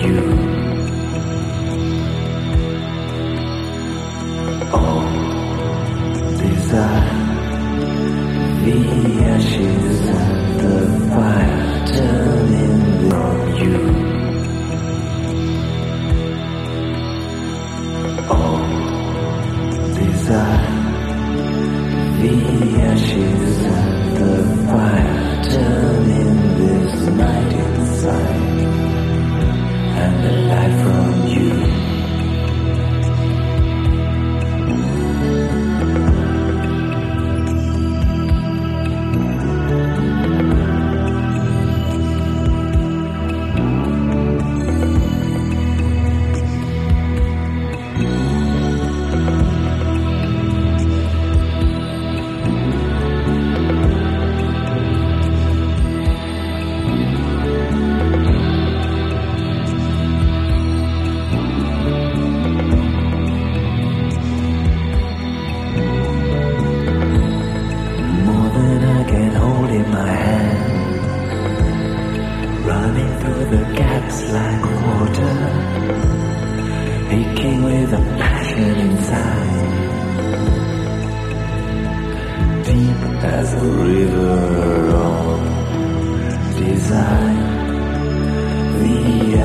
you.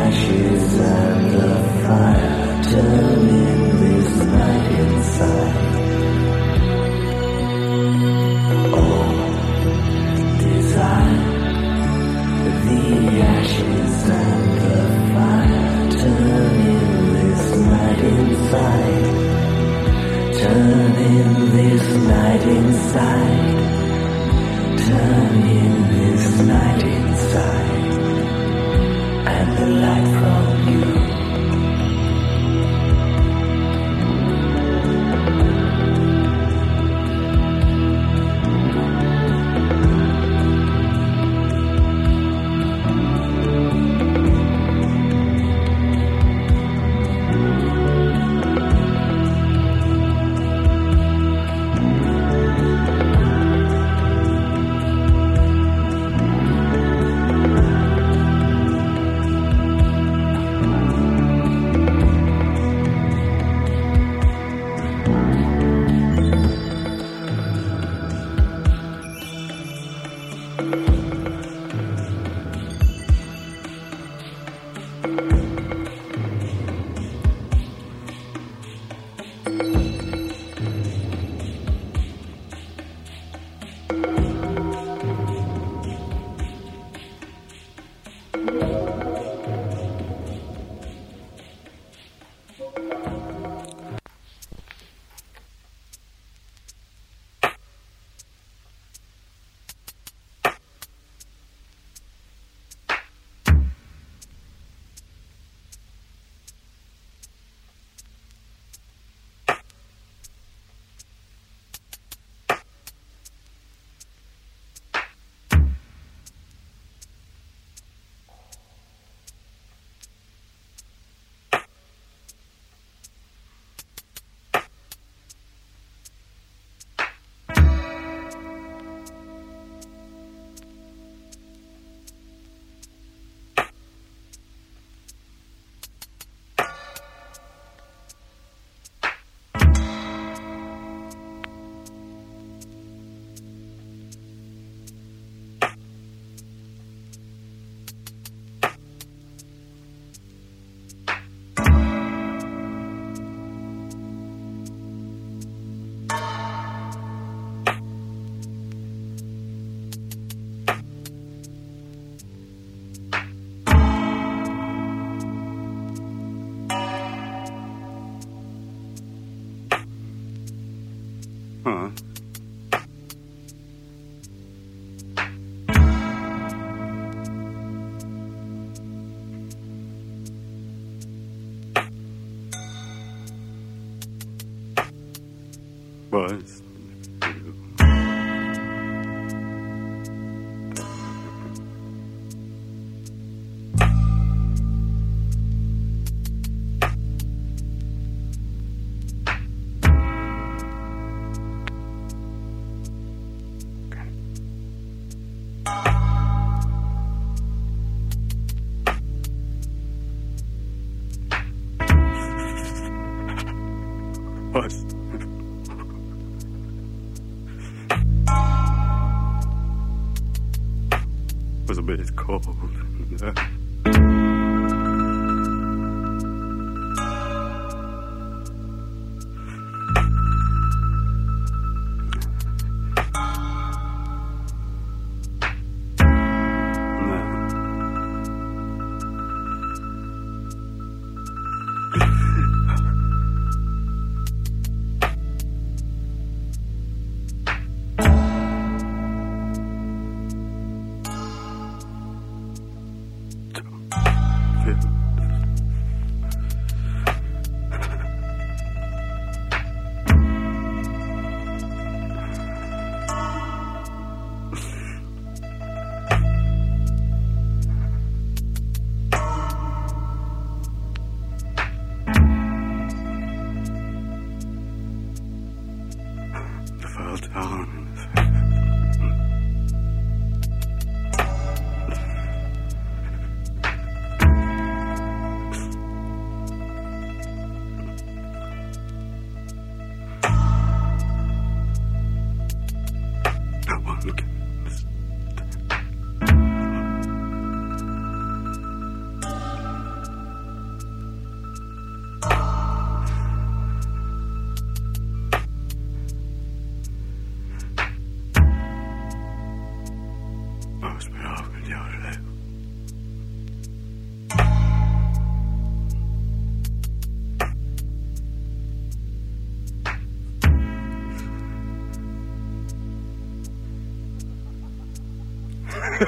Ashes and the fire turning this Was.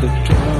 the drum.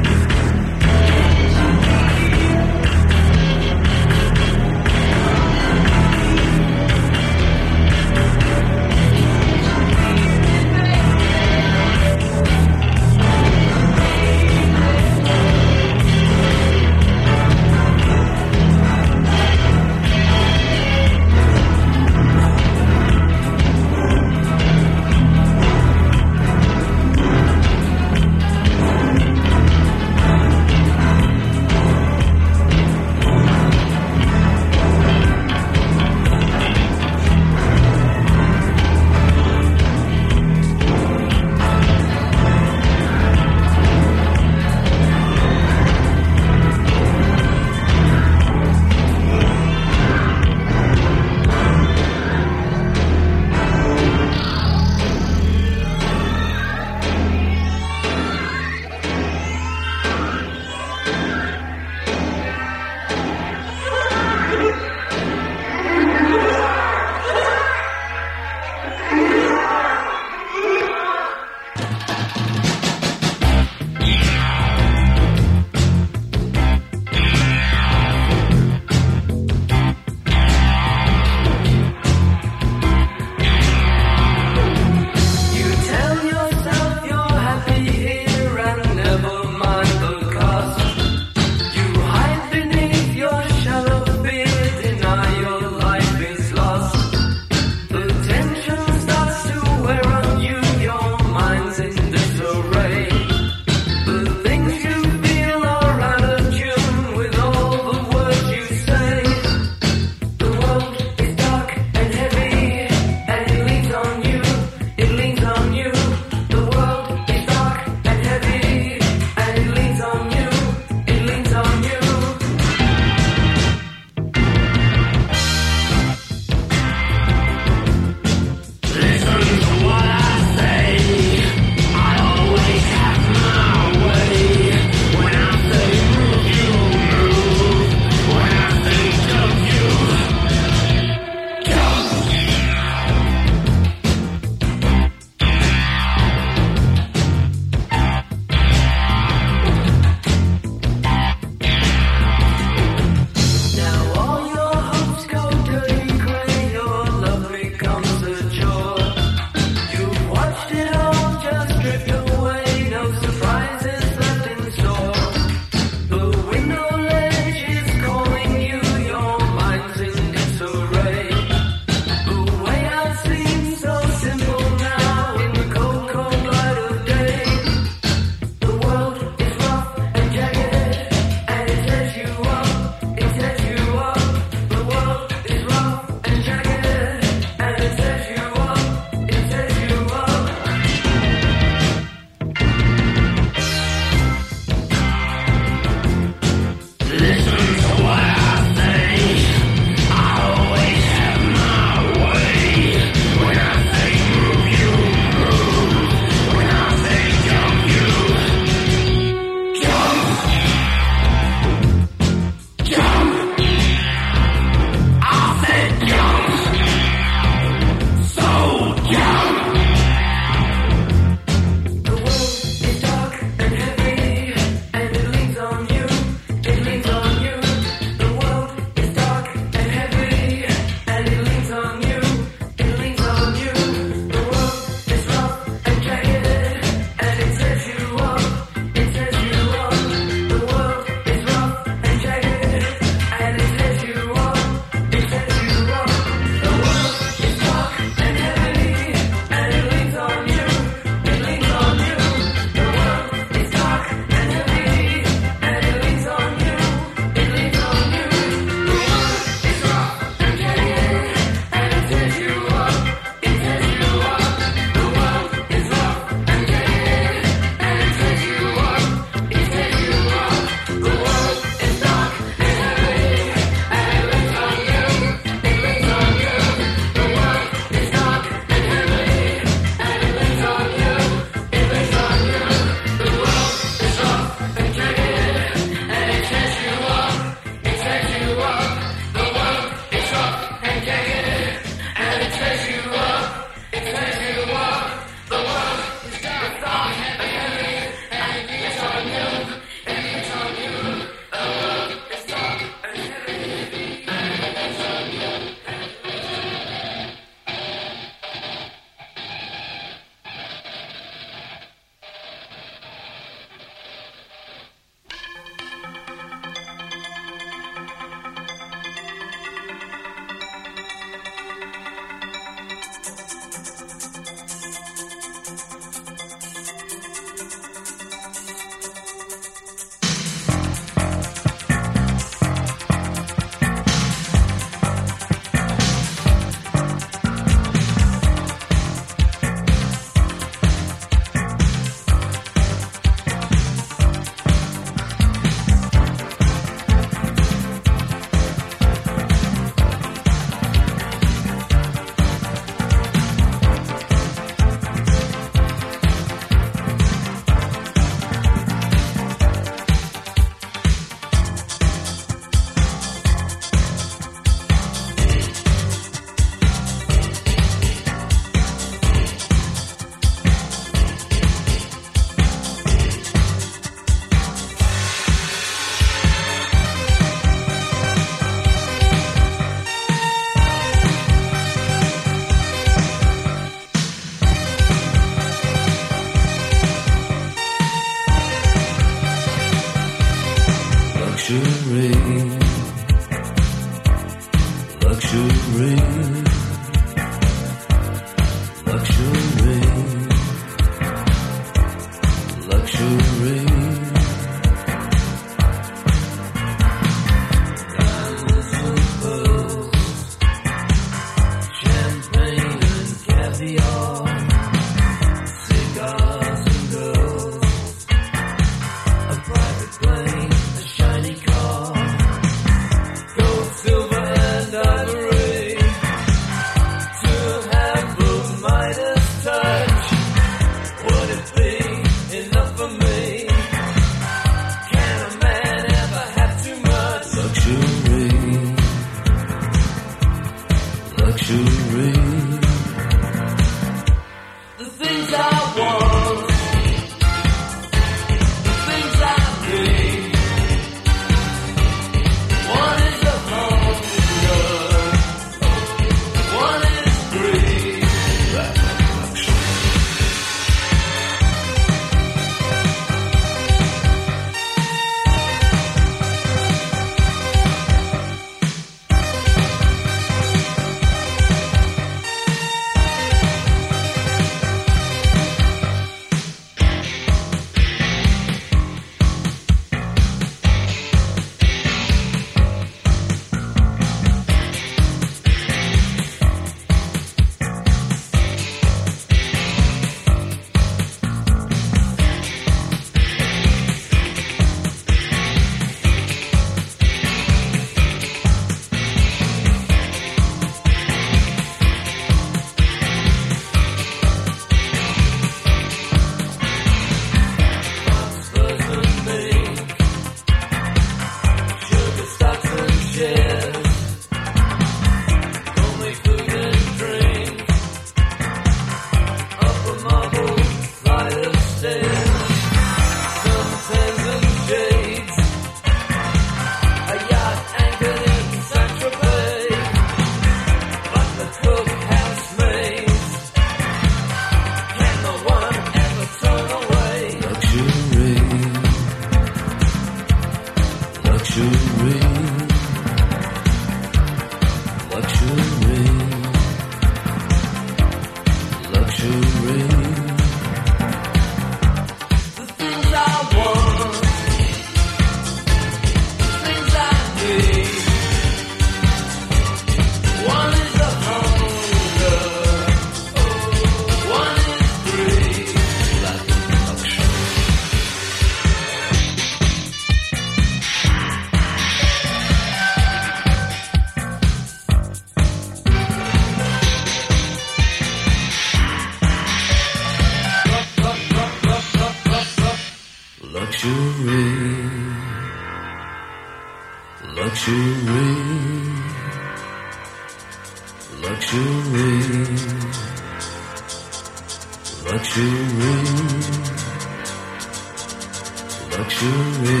Luxury.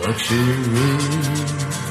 Luxury.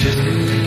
Just